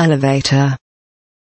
elevator.